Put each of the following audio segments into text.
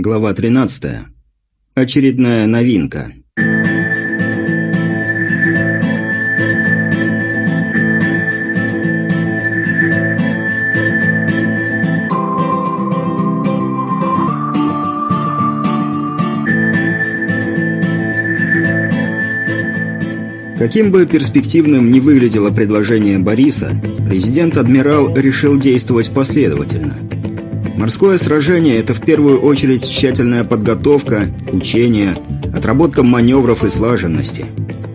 Глава 13. Очередная новинка. Каким бы перспективным ни выглядело предложение Бориса, президент-адмирал решил действовать последовательно – Морское сражение – это в первую очередь тщательная подготовка, учение, отработка маневров и слаженности.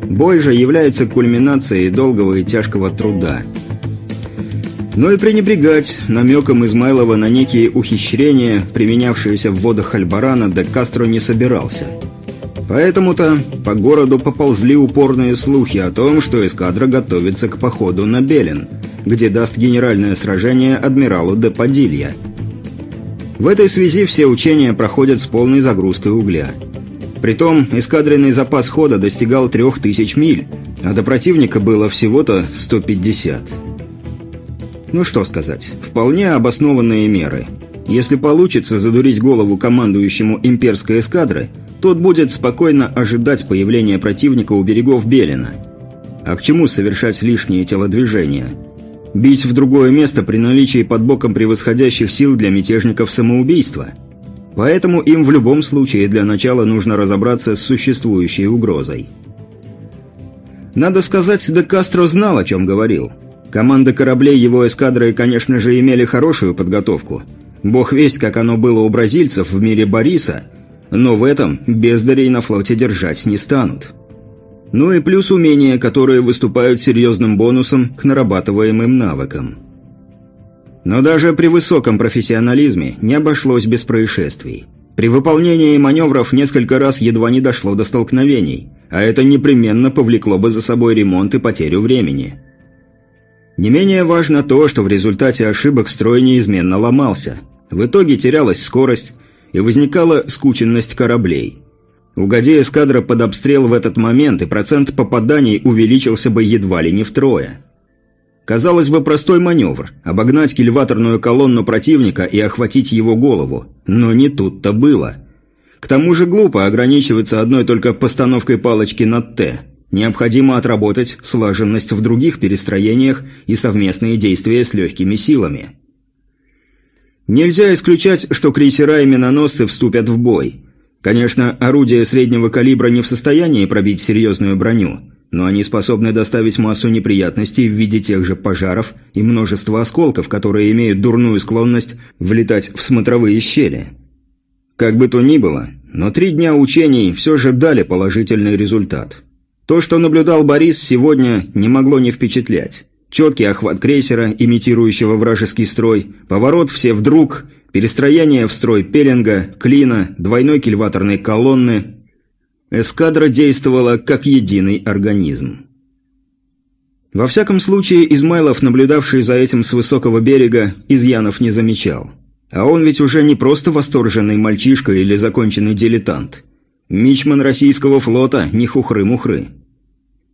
Бой же является кульминацией долгого и тяжкого труда. Но и пренебрегать намеком Измайлова на некие ухищрения, применявшиеся в водах Альбарана, де Кастро не собирался. Поэтому-то по городу поползли упорные слухи о том, что эскадра готовится к походу на Белен, где даст генеральное сражение адмиралу де Падилья – в этой связи все учения проходят с полной загрузкой угля. Притом, эскадренный запас хода достигал 3000 миль, а до противника было всего-то 150. Ну что сказать, вполне обоснованные меры. Если получится задурить голову командующему имперской эскадры, тот будет спокойно ожидать появления противника у берегов Белина. А к чему совершать лишние телодвижения – Бить в другое место при наличии под боком превосходящих сил для мятежников самоубийства. Поэтому им в любом случае для начала нужно разобраться с существующей угрозой. Надо сказать, Де Кастро знал, о чем говорил. Команды кораблей его эскадры, конечно же, имели хорошую подготовку. Бог весть, как оно было у бразильцев в мире Бориса, но в этом бездарей на флоте держать не станут. Ну и плюс умения, которые выступают серьезным бонусом к нарабатываемым навыкам. Но даже при высоком профессионализме не обошлось без происшествий. При выполнении маневров несколько раз едва не дошло до столкновений, а это непременно повлекло бы за собой ремонт и потерю времени. Не менее важно то, что в результате ошибок строй неизменно ломался. В итоге терялась скорость и возникала скученность кораблей – Угоди эскадра под обстрел в этот момент, и процент попаданий увеличился бы едва ли не втрое. Казалось бы, простой маневр – обогнать кильваторную колонну противника и охватить его голову. Но не тут-то было. К тому же глупо ограничиваться одной только постановкой палочки над «Т». Необходимо отработать слаженность в других перестроениях и совместные действия с легкими силами. Нельзя исключать, что крейсера и миноносцы вступят в бой – Конечно, орудия среднего калибра не в состоянии пробить серьезную броню, но они способны доставить массу неприятностей в виде тех же пожаров и множества осколков, которые имеют дурную склонность влетать в смотровые щели. Как бы то ни было, но три дня учений все же дали положительный результат. То, что наблюдал Борис сегодня, не могло не впечатлять. Четкий охват крейсера, имитирующего вражеский строй, поворот все вдруг – Перестроение в строй пеленга, клина, двойной кильваторной колонны. Эскадра действовала как единый организм. Во всяком случае, Измайлов, наблюдавший за этим с высокого берега, изъянов не замечал. А он ведь уже не просто восторженный мальчишка или законченный дилетант. Мичман российского флота, не хухры-мухры.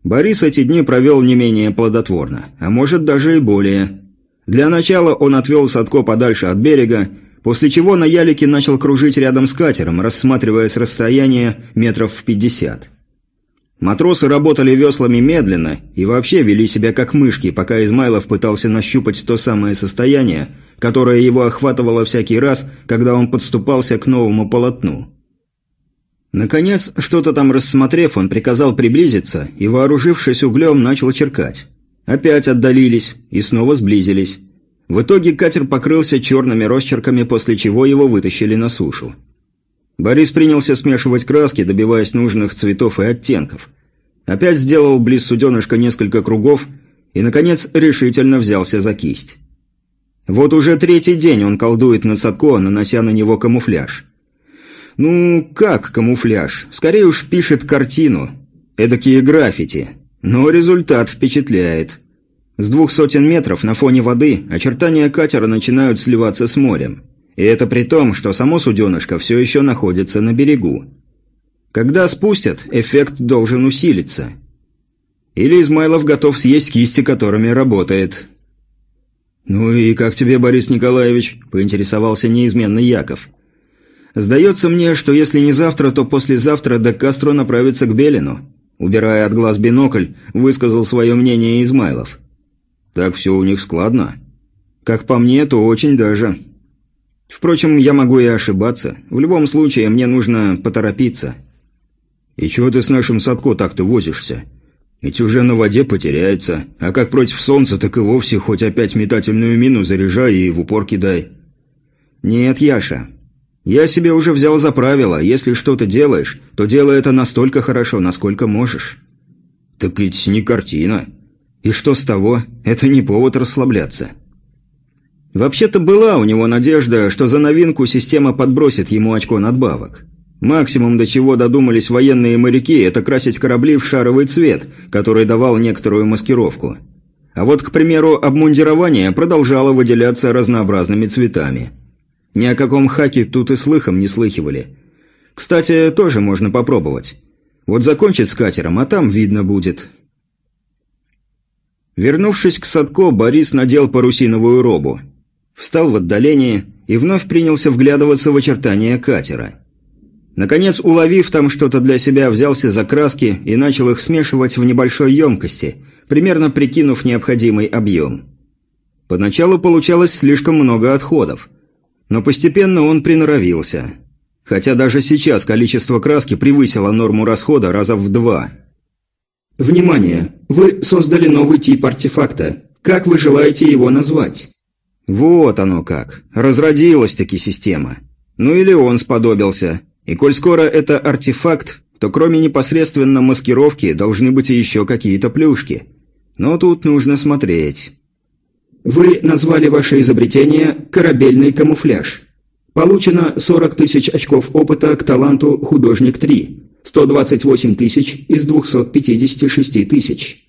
Борис эти дни провел не менее плодотворно, а может даже и более. Для начала он отвел Садко подальше от берега, После чего на ялике начал кружить рядом с катером, рассматривая с расстояния метров в пятьдесят. Матросы работали веслами медленно и вообще вели себя как мышки, пока Измайлов пытался нащупать то самое состояние, которое его охватывало всякий раз, когда он подступался к новому полотну. Наконец, что-то там рассмотрев, он приказал приблизиться и, вооружившись углем, начал черкать. Опять отдалились и снова сблизились. В итоге катер покрылся черными росчерками, после чего его вытащили на сушу. Борис принялся смешивать краски, добиваясь нужных цветов и оттенков. Опять сделал близ суденышка несколько кругов и, наконец, решительно взялся за кисть. Вот уже третий день он колдует над Садко, нанося на него камуфляж. Ну, как камуфляж? Скорее уж пишет картину. Эдакие граффити. Но результат впечатляет. С двух сотен метров на фоне воды очертания катера начинают сливаться с морем. И это при том, что само суденышко все еще находится на берегу. Когда спустят, эффект должен усилиться. Или Измайлов готов съесть кисти, которыми работает. «Ну и как тебе, Борис Николаевич?» – поинтересовался неизменный Яков. Сдается мне, что если не завтра, то послезавтра до Кастро направится к Белину. Убирая от глаз бинокль, высказал свое мнение Измайлов. Так все у них складно. Как по мне, то очень даже. Впрочем, я могу и ошибаться. В любом случае, мне нужно поторопиться. И чего ты с нашим Садко так-то возишься? Ведь уже на воде потеряется, а как против солнца, так и вовсе хоть опять метательную мину заряжай и в упор кидай. Нет, Яша, я себе уже взял за правило, если что-то делаешь, то делай это настолько хорошо, насколько можешь. Так ведь не картина. И что с того? Это не повод расслабляться. Вообще-то была у него надежда, что за новинку система подбросит ему очко надбавок. Максимум, до чего додумались военные моряки, это красить корабли в шаровый цвет, который давал некоторую маскировку. А вот, к примеру, обмундирование продолжало выделяться разнообразными цветами. Ни о каком хаке тут и слыхом не слыхивали. Кстати, тоже можно попробовать. Вот закончить с катером, а там видно будет. Вернувшись к Садко, Борис надел парусиновую робу. Встал в отдалении и вновь принялся вглядываться в очертания катера. Наконец, уловив там что-то для себя, взялся за краски и начал их смешивать в небольшой емкости, примерно прикинув необходимый объем. Поначалу получалось слишком много отходов, но постепенно он приноровился. Хотя даже сейчас количество краски превысило норму расхода раза в два. Внимание! Вы создали новый тип артефакта. Как вы желаете его назвать? Вот оно как. Разродилась-таки система. Ну или он сподобился. И коль скоро это артефакт, то кроме непосредственно маскировки должны быть и еще какие-то плюшки. Но тут нужно смотреть. Вы назвали ваше изобретение «корабельный камуфляж». Получено 40 тысяч очков опыта к таланту «Художник 3». 128 тысяч из 256 тысяч.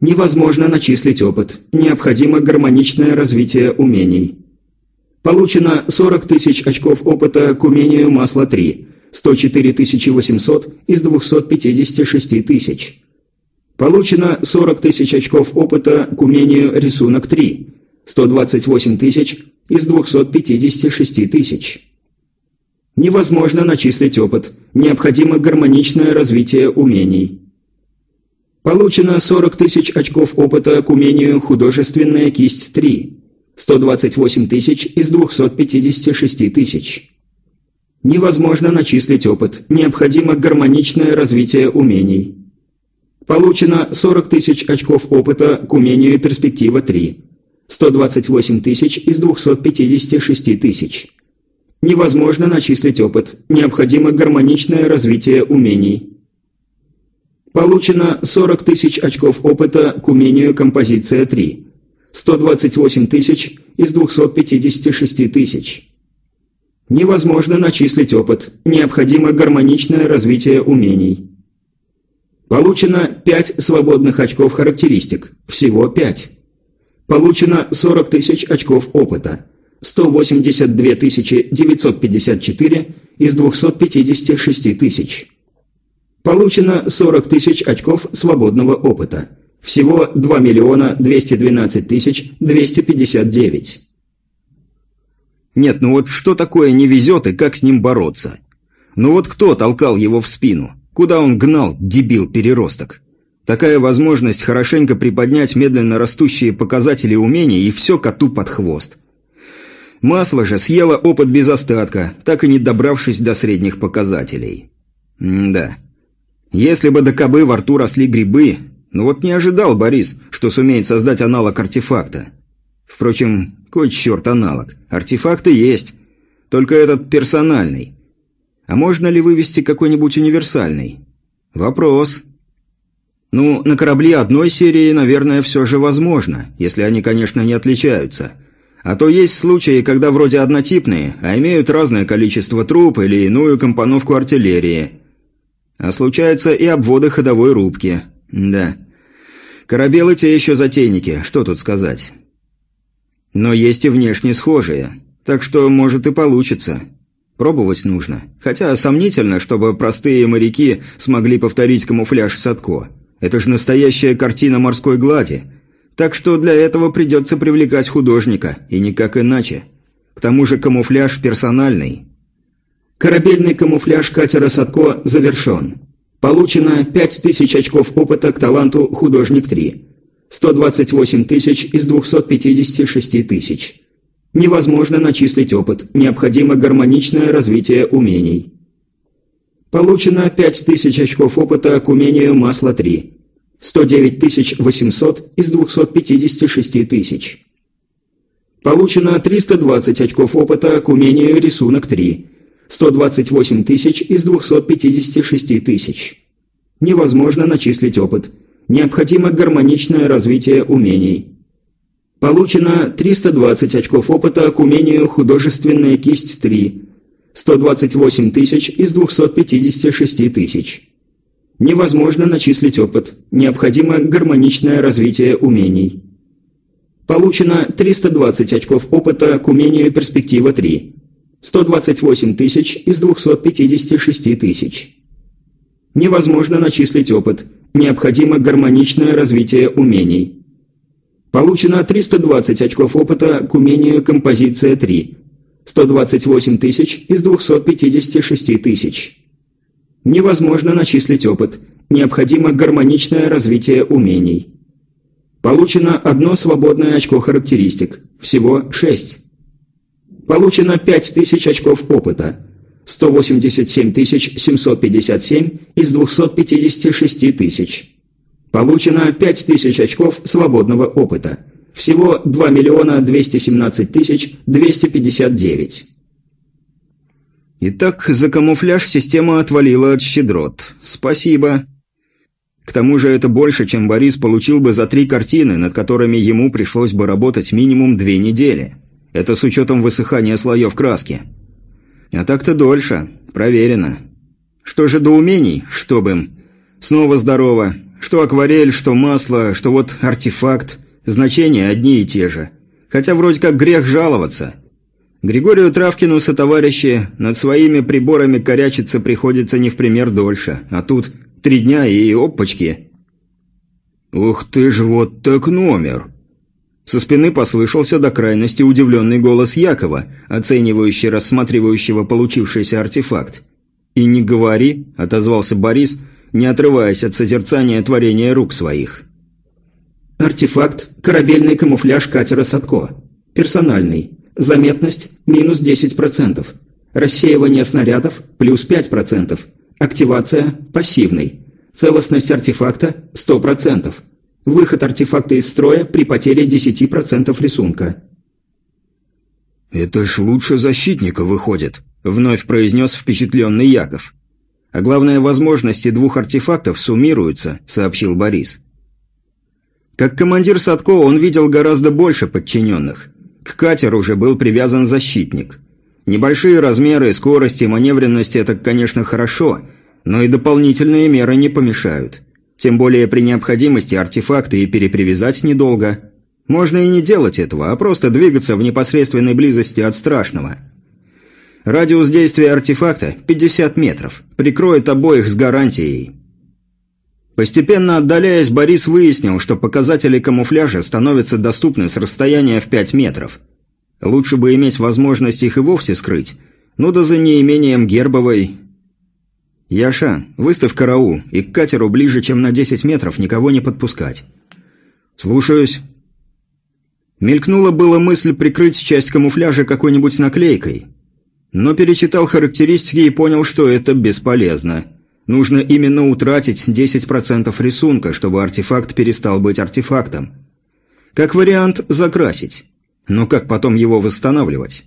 Невозможно начислить опыт. Необходимо гармоничное развитие умений. Получено 40 тысяч очков опыта к умению масла 3. 104 800 из 256 тысяч. Получено 40 тысяч очков опыта к умению рисунок 3. 128 тысяч из 256 тысяч. Невозможно начислить опыт. Необходимо гармоничное развитие умений. Получено 40 тысяч очков опыта к умению художественная кисть 3. 128 тысяч из 256 тысяч. Невозможно начислить опыт. Необходимо гармоничное развитие умений. Получено 40 тысяч очков опыта к умению перспектива 3. 128 тысяч из 256 тысяч. Невозможно начислить опыт. Необходимо гармоничное развитие умений. Получено 40 тысяч очков опыта к умению композиция 3. 128 тысяч из 256 тысяч. Невозможно начислить опыт. Необходимо гармоничное развитие умений. Получено 5 свободных очков характеристик. Всего 5. Получено 40 тысяч очков опыта. 182 954 из 256 тысяч. Получено 40 тысяч очков свободного опыта. Всего 2 миллиона 212 тысяч 259. Нет, ну вот что такое не везет и как с ним бороться? Ну вот кто толкал его в спину? Куда он гнал, дебил-переросток? Такая возможность хорошенько приподнять медленно растущие показатели умений и все коту под хвост. Масло же съело опыт без остатка, так и не добравшись до средних показателей. М да. Если бы до кобы во рту росли грибы, ну вот не ожидал Борис, что сумеет создать аналог артефакта. Впрочем, кой черт аналог. Артефакты есть. Только этот персональный. А можно ли вывести какой-нибудь универсальный? Вопрос. Ну, на корабле одной серии, наверное, все же возможно, если они, конечно, не отличаются. А то есть случаи, когда вроде однотипные, а имеют разное количество труб или иную компоновку артиллерии. А случаются и обводы ходовой рубки. Да. Корабелы те еще затейники, что тут сказать. Но есть и внешне схожие, так что может и получится. Пробовать нужно. Хотя сомнительно, чтобы простые моряки смогли повторить камуфляж Садко. Это же настоящая картина морской глади. Так что для этого придется привлекать художника, и никак иначе. К тому же камуфляж персональный. Корабельный камуфляж катера «Садко» завершен. Получено 5000 очков опыта к таланту «Художник 3». 128 тысяч из 256 тысяч. Невозможно начислить опыт, необходимо гармоничное развитие умений. Получено 5000 очков опыта к умению «Масло 3». 109 800 из 256 тысяч. Получено 320 очков опыта к умению «Рисунок 3». 128 тысяч из 256 тысяч. Невозможно начислить опыт. Необходимо гармоничное развитие умений. Получено 320 очков опыта к умению «Художественная кисть 3». 128 тысяч из 256 тысяч. Невозможно начислить опыт. Необходимо гармоничное развитие умений. Получено 320 очков опыта к умению «Перспектива 3». 128 тысяч из 256 тысяч. Невозможно начислить опыт. Необходимо гармоничное развитие умений. Получено 320 очков опыта к умению «Композиция 3». 128 тысяч из 256 тысяч. Невозможно начислить опыт. Необходимо гармоничное развитие умений. Получено одно свободное очко характеристик. Всего 6. Получено 5000 очков опыта. 187 757 из 256 тысяч. Получено 5000 очков свободного опыта. Всего 2 миллиона 217 тысяч 259. Итак, за камуфляж система отвалила от щедрот. Спасибо. К тому же это больше, чем Борис получил бы за три картины, над которыми ему пришлось бы работать минимум две недели. Это с учетом высыхания слоев краски. А так-то дольше. Проверено. Что же до умений? Чтоб им. Снова здорово. Что акварель, что масло, что вот артефакт. Значения одни и те же. Хотя вроде как грех жаловаться. Григорию Травкину со товарищи над своими приборами корячиться приходится не в пример дольше. А тут три дня и опачки. «Ух ты ж, вот так номер!» Со спины послышался до крайности удивленный голос Якова, оценивающий, рассматривающего получившийся артефакт. «И не говори», – отозвался Борис, не отрываясь от созерцания творения рук своих. «Артефакт – корабельный камуфляж катера Садко. Персональный. Заметность – минус 10%. Рассеивание снарядов – плюс 5%. Активация – пассивный. Целостность артефакта – 100%. Выход артефакта из строя при потере 10% рисунка. «Это ж лучше защитника выходит», — вновь произнес впечатленный Яков. «А главное, возможности двух артефактов суммируются», — сообщил Борис. Как командир Садко он видел гораздо больше подчиненных. К катеру уже был привязан защитник. Небольшие размеры, скорость и маневренность – это, конечно, хорошо, но и дополнительные меры не помешают. Тем более при необходимости артефакты и перепривязать недолго. Можно и не делать этого, а просто двигаться в непосредственной близости от страшного. Радиус действия артефакта – 50 метров. Прикроет обоих с гарантией. Постепенно отдаляясь, Борис выяснил, что показатели камуфляжа становятся доступны с расстояния в 5 метров. Лучше бы иметь возможность их и вовсе скрыть, но да за неимением гербовой «Яша, выставь караул, и к катеру ближе, чем на 10 метров, никого не подпускать». «Слушаюсь». Мелькнула была мысль прикрыть часть камуфляжа какой-нибудь наклейкой. Но перечитал характеристики и понял, что это бесполезно. Нужно именно утратить 10% рисунка, чтобы артефакт перестал быть артефактом. Как вариант, закрасить. Но как потом его восстанавливать?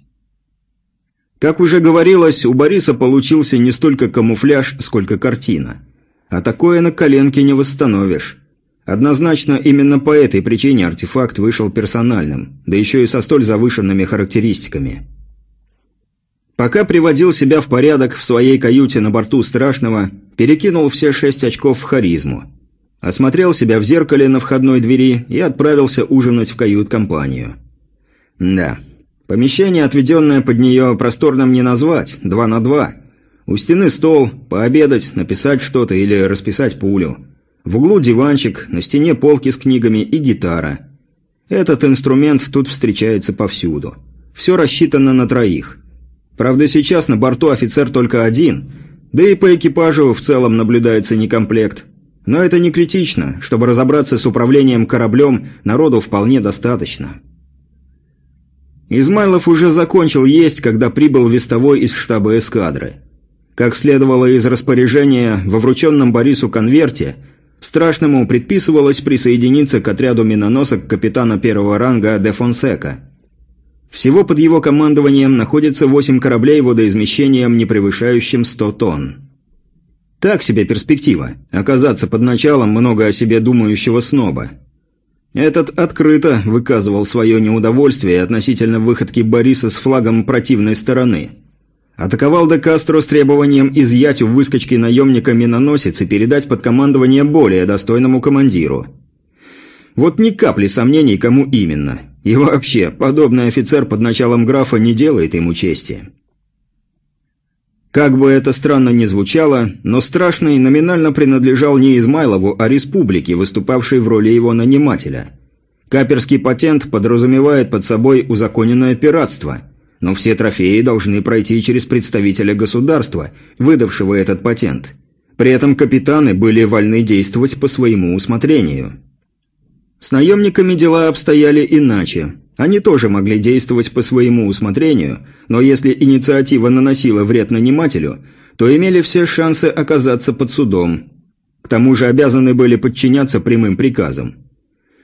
Как уже говорилось, у Бориса получился не столько камуфляж, сколько картина. А такое на коленке не восстановишь. Однозначно, именно по этой причине артефакт вышел персональным, да еще и со столь завышенными характеристиками. Пока приводил себя в порядок в своей каюте на борту Страшного, перекинул все шесть очков в харизму. Осмотрел себя в зеркале на входной двери и отправился ужинать в кают-компанию. Да, Помещение, отведенное под нее, просторным не назвать, два на два. У стены стол, пообедать, написать что-то или расписать пулю. В углу диванчик, на стене полки с книгами и гитара. Этот инструмент тут встречается повсюду. Все рассчитано на троих. Правда, сейчас на борту офицер только один, да и по экипажу в целом наблюдается некомплект. Но это не критично, чтобы разобраться с управлением кораблем, народу вполне достаточно. Измайлов уже закончил есть, когда прибыл вестовой из штаба эскадры. Как следовало из распоряжения во врученном Борису конверте, Страшному предписывалось присоединиться к отряду миноносок капитана первого ранга де Фонсека. Всего под его командованием находится восемь кораблей водоизмещением, не превышающим 100 тонн. Так себе перспектива – оказаться под началом много о себе думающего сноба. Этот открыто выказывал свое неудовольствие относительно выходки Бориса с флагом противной стороны – Атаковал де Кастро с требованием изъять у выскочки наемника миноносец и передать под командование более достойному командиру. Вот ни капли сомнений, кому именно. И вообще, подобный офицер под началом графа не делает ему чести. Как бы это странно ни звучало, но Страшный номинально принадлежал не Измайлову, а республике, выступавшей в роли его нанимателя. Каперский патент подразумевает под собой узаконенное пиратство – но все трофеи должны пройти через представителя государства, выдавшего этот патент. При этом капитаны были вольны действовать по своему усмотрению. С наемниками дела обстояли иначе. Они тоже могли действовать по своему усмотрению, но если инициатива наносила вред нанимателю, то имели все шансы оказаться под судом. К тому же обязаны были подчиняться прямым приказам.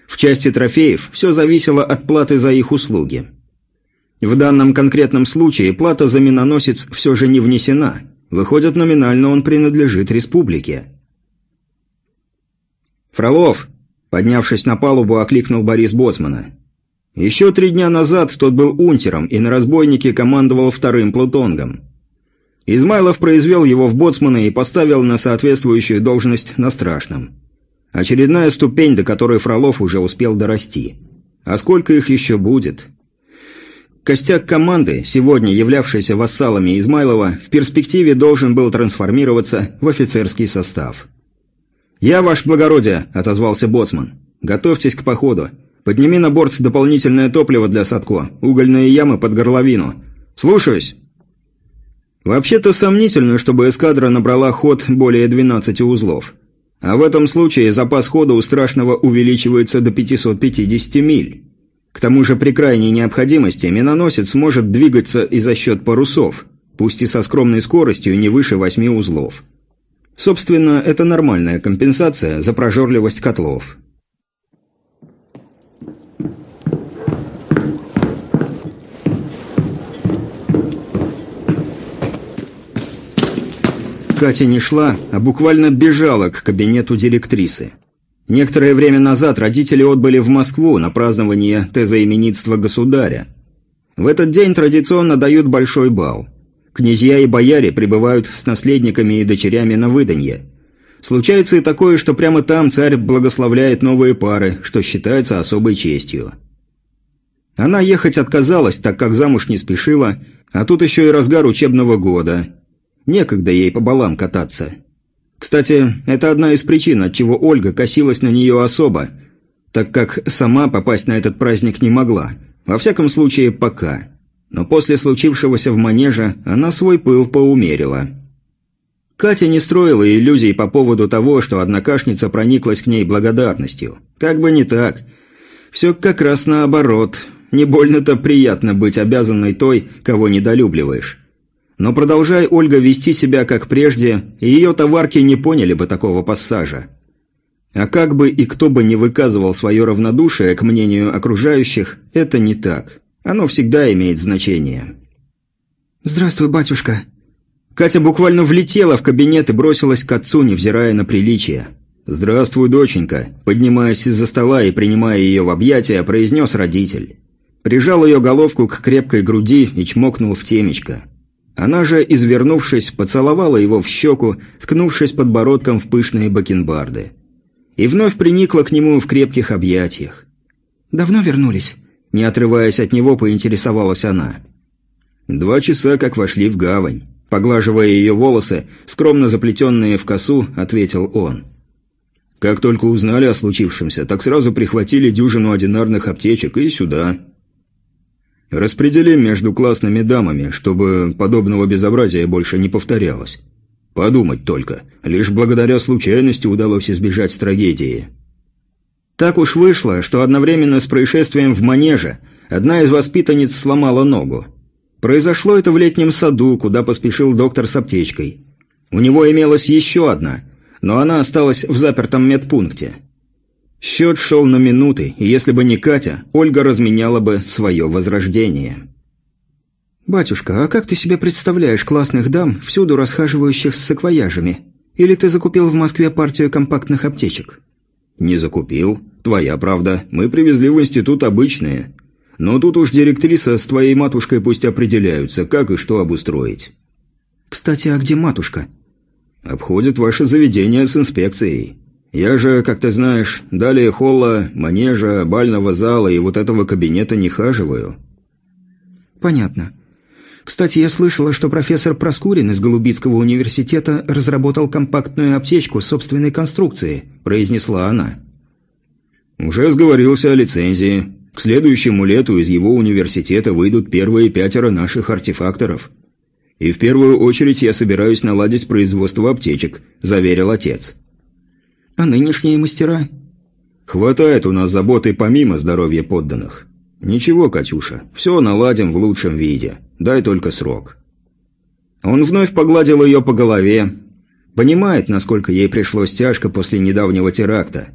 В части трофеев все зависело от платы за их услуги. В данном конкретном случае плата за миноносец все же не внесена. Выходит, номинально он принадлежит республике. «Фролов!» – поднявшись на палубу, окликнул Борис Боцмана. Еще три дня назад тот был унтером и на разбойнике командовал вторым плутонгом. Измайлов произвел его в боцмана и поставил на соответствующую должность на страшном. Очередная ступень, до которой Фролов уже успел дорасти. А сколько их еще будет? Костяк команды, сегодня являвшийся вассалами Измайлова, в перспективе должен был трансформироваться в офицерский состав. «Я, ваше благородие», – отозвался боцман. «Готовьтесь к походу. Подними на борт дополнительное топливо для Садко, угольные ямы под горловину. Слушаюсь!» Вообще-то сомнительно, чтобы эскадра набрала ход более 12 узлов. А в этом случае запас хода у Страшного увеличивается до 550 миль. К тому же при крайней необходимости миноносец может двигаться и за счет парусов, пусть и со скромной скоростью не выше восьми узлов. Собственно, это нормальная компенсация за прожорливость котлов. Катя не шла, а буквально бежала к кабинету директрисы. Некоторое время назад родители отбыли в Москву на празднование тезоименитства государя. В этот день традиционно дают большой бал. Князья и бояре прибывают с наследниками и дочерями на выданье. Случается и такое, что прямо там царь благословляет новые пары, что считается особой честью. Она ехать отказалась, так как замуж не спешила, а тут еще и разгар учебного года. Некогда ей по балам кататься. Кстати, это одна из причин, от чего Ольга косилась на нее особо, так как сама попасть на этот праздник не могла. Во всяком случае, пока. Но после случившегося в манеже она свой пыл поумерила. Катя не строила иллюзий по поводу того, что однокашница прониклась к ней благодарностью. Как бы не так. Все как раз наоборот. Не больно-то приятно быть обязанной той, кого недолюбливаешь. Но продолжая Ольга вести себя как прежде, ее товарки не поняли бы такого пассажа. А как бы и кто бы не выказывал свое равнодушие к мнению окружающих, это не так. Оно всегда имеет значение. «Здравствуй, батюшка!» Катя буквально влетела в кабинет и бросилась к отцу, невзирая на приличие. «Здравствуй, доченька!» Поднимаясь из-за стола и принимая ее в объятия, произнес родитель. Прижал ее головку к крепкой груди и чмокнул в темечко. Она же, извернувшись, поцеловала его в щеку, ткнувшись подбородком в пышные бакенбарды. И вновь приникла к нему в крепких объятиях. «Давно вернулись?» Не отрываясь от него, поинтересовалась она. «Два часа, как вошли в гавань». Поглаживая ее волосы, скромно заплетенные в косу, ответил он. «Как только узнали о случившемся, так сразу прихватили дюжину одинарных аптечек и сюда». Распределим между классными дамами, чтобы подобного безобразия больше не повторялось. Подумать только, лишь благодаря случайности удалось избежать трагедии. Так уж вышло, что одновременно с происшествием в манеже одна из воспитанниц сломала ногу. Произошло это в летнем саду, куда поспешил доктор с аптечкой. У него имелась еще одна, но она осталась в запертом медпункте. Счет шел на минуты, и если бы не Катя, Ольга разменяла бы свое возрождение. «Батюшка, а как ты себе представляешь классных дам, всюду расхаживающих с саквояжами? Или ты закупил в Москве партию компактных аптечек?» «Не закупил. Твоя правда. Мы привезли в институт обычные. Но тут уж директриса с твоей матушкой пусть определяются, как и что обустроить». «Кстати, а где матушка?» «Обходит ваше заведение с инспекцией. Я же, как ты знаешь, далее холла, манежа, бального зала и вот этого кабинета не хаживаю». «Понятно. Кстати, я слышала, что профессор Проскурин из Голубицкого университета разработал компактную аптечку собственной конструкции», – произнесла она. «Уже сговорился о лицензии. К следующему лету из его университета выйдут первые пятеро наших артефакторов. И в первую очередь я собираюсь наладить производство аптечек», – заверил отец. А нынешние мастера? Хватает у нас заботы помимо здоровья подданных. Ничего, Катюша, все наладим в лучшем виде. Дай только срок. Он вновь погладил ее по голове. Понимает, насколько ей пришлось тяжко после недавнего теракта.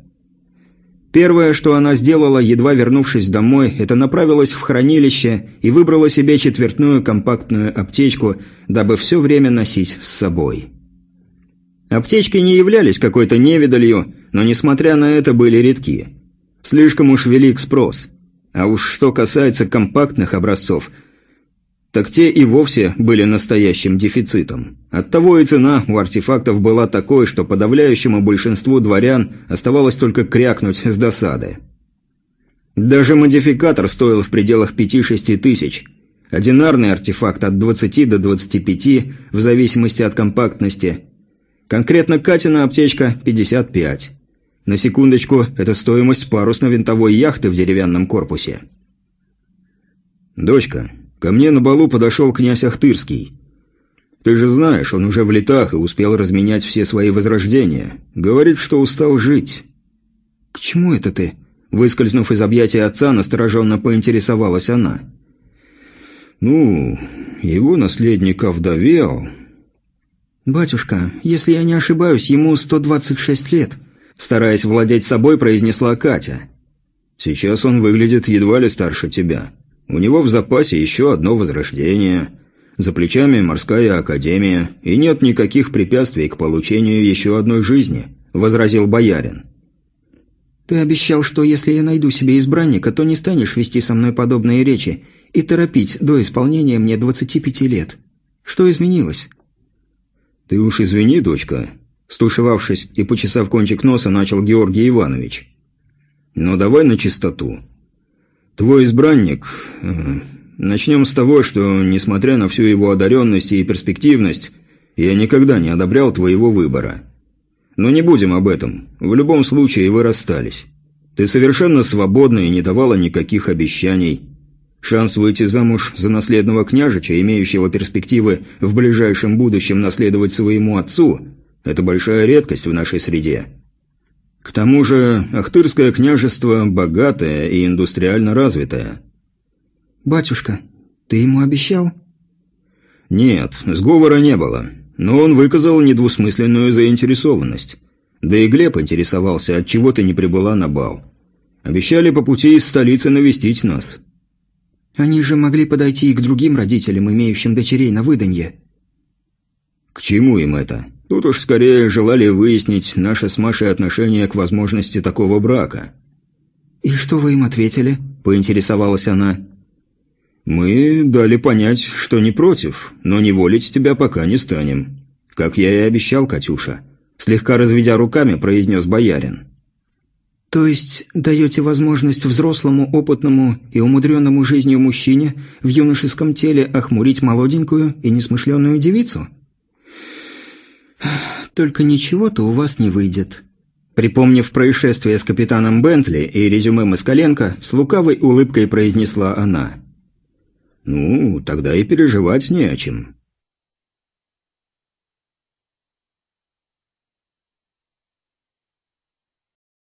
Первое, что она сделала, едва вернувшись домой, это направилась в хранилище и выбрала себе четвертную компактную аптечку, дабы все время носить с собой. Аптечки не являлись какой-то невидалью, но, несмотря на это, были редки. Слишком уж велик спрос. А уж что касается компактных образцов, так те и вовсе были настоящим дефицитом. Оттого и цена у артефактов была такой, что подавляющему большинству дворян оставалось только крякнуть с досады. Даже модификатор стоил в пределах 5-6 тысяч. Одинарный артефакт от 20 до 25, в зависимости от компактности – Конкретно Катина аптечка – 55. На секундочку, это стоимость парусно-винтовой яхты в деревянном корпусе. «Дочка, ко мне на балу подошел князь Ахтырский. Ты же знаешь, он уже в летах и успел разменять все свои возрождения. Говорит, что устал жить». «К чему это ты?» Выскользнув из объятия отца, настороженно поинтересовалась она. «Ну, его наследник овдовел, «Батюшка, если я не ошибаюсь, ему 126 лет», стараясь владеть собой, произнесла Катя. «Сейчас он выглядит едва ли старше тебя. У него в запасе еще одно возрождение. За плечами морская академия, и нет никаких препятствий к получению еще одной жизни», – возразил боярин. «Ты обещал, что если я найду себе избранника, то не станешь вести со мной подобные речи и торопить до исполнения мне 25 лет. Что изменилось?» «Ты уж извини, дочка», – стушевавшись и почесав кончик носа, начал Георгий Иванович. «Но давай на чистоту. Твой избранник... Э, начнем с того, что, несмотря на всю его одаренность и перспективность, я никогда не одобрял твоего выбора. Но не будем об этом. В любом случае вы расстались. Ты совершенно свободна и не давала никаких обещаний». Шанс выйти замуж за наследного княжича, имеющего перспективы в ближайшем будущем наследовать своему отцу – это большая редкость в нашей среде. К тому же, Ахтырское княжество богатое и индустриально развитое. «Батюшка, ты ему обещал?» «Нет, сговора не было, но он выказал недвусмысленную заинтересованность. Да и Глеб интересовался, от чего ты не прибыла на бал. Обещали по пути из столицы навестить нас». Они же могли подойти и к другим родителям, имеющим дочерей на выданье. К чему им это? Тут уж скорее желали выяснить наше с Машей отношение к возможности такого брака. «И что вы им ответили?» – поинтересовалась она. «Мы дали понять, что не против, но не волить тебя пока не станем. Как я и обещал, Катюша», – слегка разведя руками, произнес боярин. То есть даете возможность взрослому, опытному и умудренному жизнью мужчине в юношеском теле охмурить молоденькую и несмышленную девицу? Только ничего-то у вас не выйдет. Припомнив происшествие с капитаном Бентли и резюме Москаленко, с лукавой улыбкой произнесла она. Ну, тогда и переживать не о чем.